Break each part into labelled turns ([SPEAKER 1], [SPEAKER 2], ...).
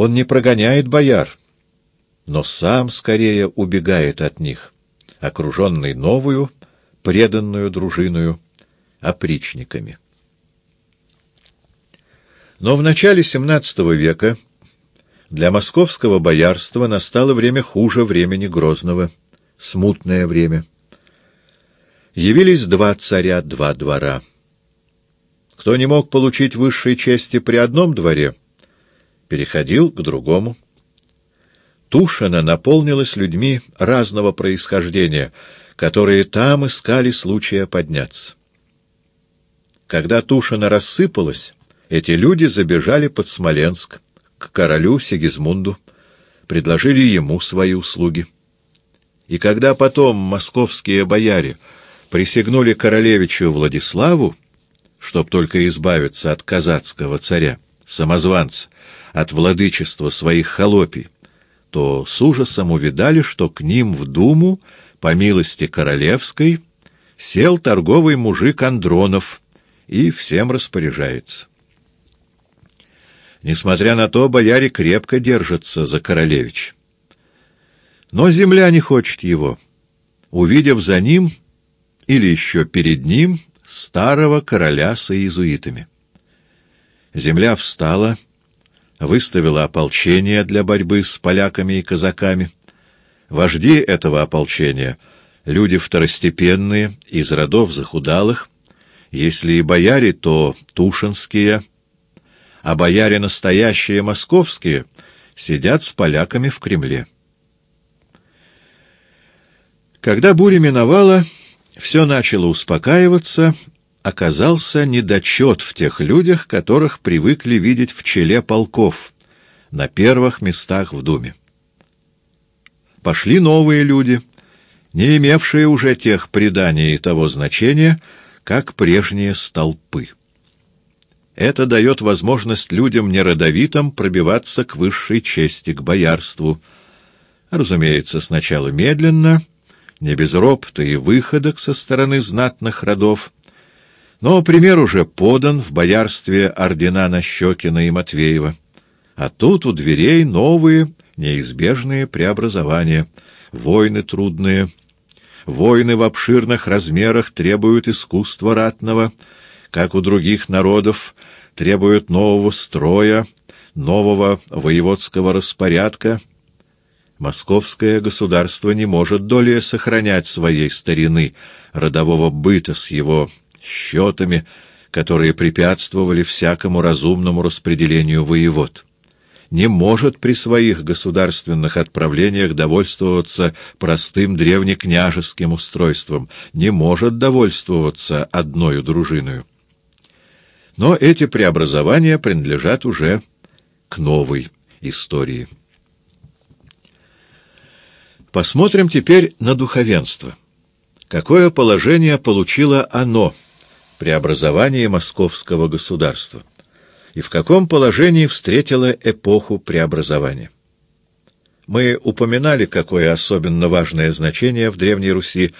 [SPEAKER 1] Он не прогоняет бояр, но сам скорее убегает от них, окруженный новую, преданную дружиною, опричниками. Но в начале XVII века для московского боярства настало время хуже времени Грозного, смутное время. Явились два царя, два двора. Кто не мог получить высшей чести при одном дворе, переходил к другому. Тушина наполнилась людьми разного происхождения, которые там искали случая подняться. Когда Тушина рассыпалась, эти люди забежали под Смоленск, к королю Сигизмунду, предложили ему свои услуги. И когда потом московские бояре присягнули королевичу Владиславу, чтоб только избавиться от казацкого царя, самозванца, от владычества своих холопий, то с ужасом увидали, что к ним в думу, по милости королевской, сел торговый мужик Андронов и всем распоряжается. Несмотря на то, бояре крепко держатся за королевич. Но земля не хочет его, увидев за ним или еще перед ним старого короля с иезуитами. Земля встала, выставила ополчение для борьбы с поляками и казаками. Вожди этого ополчения — люди второстепенные, из родов захудалых, если и бояре, то тушинские — а бояре настоящие московские сидят с поляками в Кремле. Когда буря миновала, все начало успокаиваться, оказался недочет в тех людях, которых привыкли видеть в челе полков, на первых местах в Думе. Пошли новые люди, не имевшие уже тех преданий и того значения, как прежние столпы. Это дает возможность людям неродовитым пробиваться к высшей чести, к боярству. Разумеется, сначала медленно, не без ропота и выходок со стороны знатных родов, но пример уже подан в боярстве ордена Нащекина и Матвеева. А тут у дверей новые, неизбежные преобразования, войны трудные. Войны в обширных размерах требуют искусства ратного, как у других народов, требуют нового строя, нового воеводского распорядка. Московское государство не может долее сохранять своей старины, родового быта с его счетами, которые препятствовали всякому разумному распределению воевод. Не может при своих государственных отправлениях довольствоваться простым древнекняжеским устройством, не может довольствоваться одною дружиною. Но эти преобразования принадлежат уже к новой истории. Посмотрим теперь на духовенство. Какое положение получило оно при образовании московского государства? И в каком положении встретило эпоху преобразования? Мы упоминали, какое особенно важное значение в Древней Руси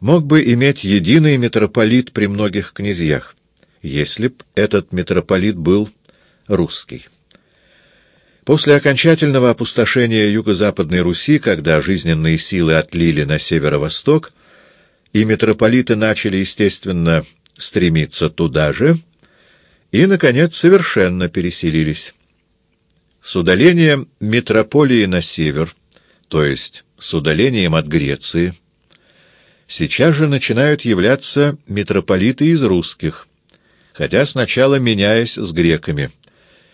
[SPEAKER 1] мог бы иметь единый митрополит при многих князьях если б этот митрополит был русский. После окончательного опустошения юго-западной Руси, когда жизненные силы отлили на северо-восток, и митрополиты начали, естественно, стремиться туда же, и, наконец, совершенно переселились. С удалением митрополии на север, то есть с удалением от Греции, сейчас же начинают являться митрополиты из русских, хотя сначала меняясь с греками.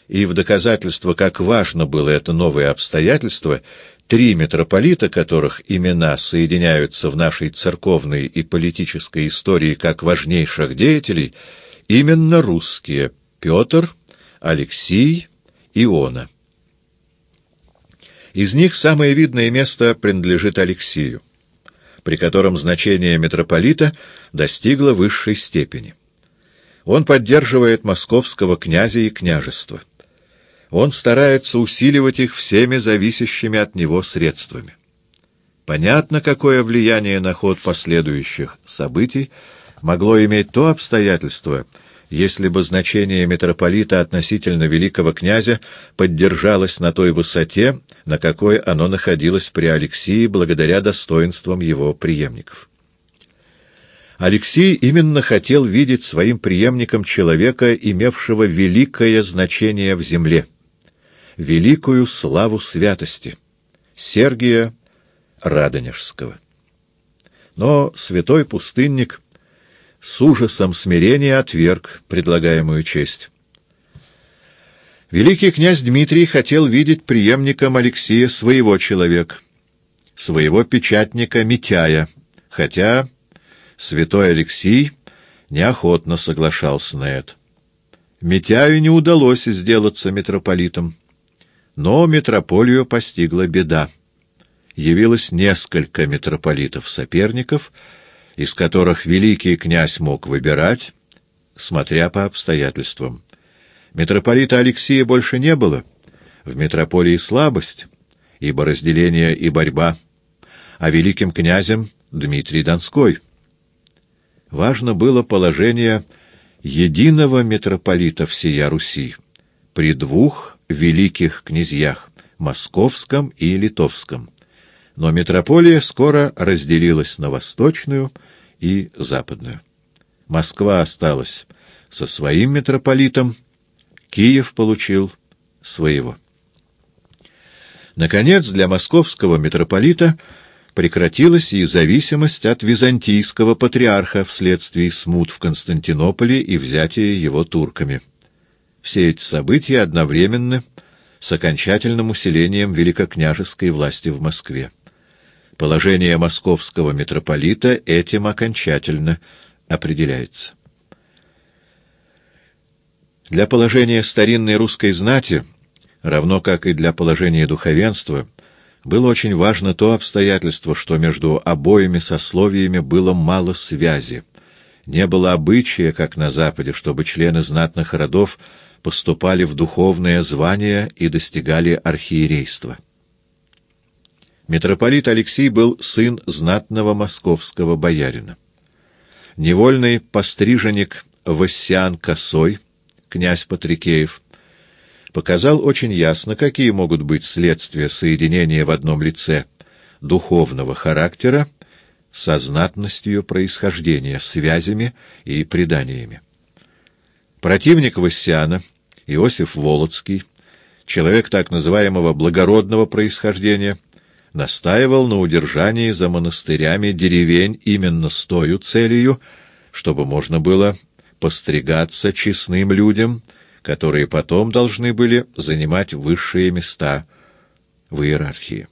[SPEAKER 1] И в доказательство, как важно было это новое обстоятельство, три митрополита, которых имена соединяются в нашей церковной и политической истории как важнейших деятелей, именно русские — Петр, Алексий, Иона. Из них самое видное место принадлежит Алексию, при котором значение митрополита достигло высшей степени. Он поддерживает московского князя и княжество. Он старается усиливать их всеми зависящими от него средствами. Понятно, какое влияние на ход последующих событий могло иметь то обстоятельство, если бы значение митрополита относительно великого князя поддержалось на той высоте, на какой оно находилось при Алексии благодаря достоинствам его преемников. Алексей именно хотел видеть своим преемником человека, имевшего великое значение в земле, великую славу святости, Сергия Радонежского. Но святой пустынник с ужасом смирения отверг предлагаемую честь. Великий князь Дмитрий хотел видеть преемником Алексея своего человека, своего печатника Митяя, хотя святой Алексий неохотно соглашался на это. Митяю не удалось сделаться митрополитом, но митрополию постигла беда явилось несколько митрополитов-соперников, из которых великий князь мог выбирать, смотря по обстоятельствам. Митрополита Алексея больше не было, в митрополии слабость, ибо разделение и борьба, а великим князем Дмитрий Донской. Важно было положение единого митрополита всея Руси при двух великих князьях — московском и литовском — но метрополия скоро разделилась на восточную и западную. Москва осталась со своим митрополитом, Киев получил своего. Наконец, для московского митрополита прекратилась и зависимость от византийского патриарха вследствие смут в Константинополе и взятия его турками. Все эти события одновременны с окончательным усилением великокняжеской власти в Москве. Положение московского митрополита этим окончательно определяется. Для положения старинной русской знати, равно как и для положения духовенства, было очень важно то обстоятельство, что между обоими сословиями было мало связи. Не было обычая, как на Западе, чтобы члены знатных родов поступали в духовное звание и достигали архиерейства. Митрополит Алексей был сын знатного московского боярина. Невольный постриженник Вассиан Косой, князь Патрикеев, показал очень ясно, какие могут быть следствия соединения в одном лице духовного характера со знатностью происхождения, связями и преданиями. Противник Вассиана, Иосиф Волоцкий, человек так называемого благородного происхождения, настаивал на удержании за монастырями деревень именно с той целью, чтобы можно было постригаться честным людям, которые потом должны были занимать высшие места в иерархии.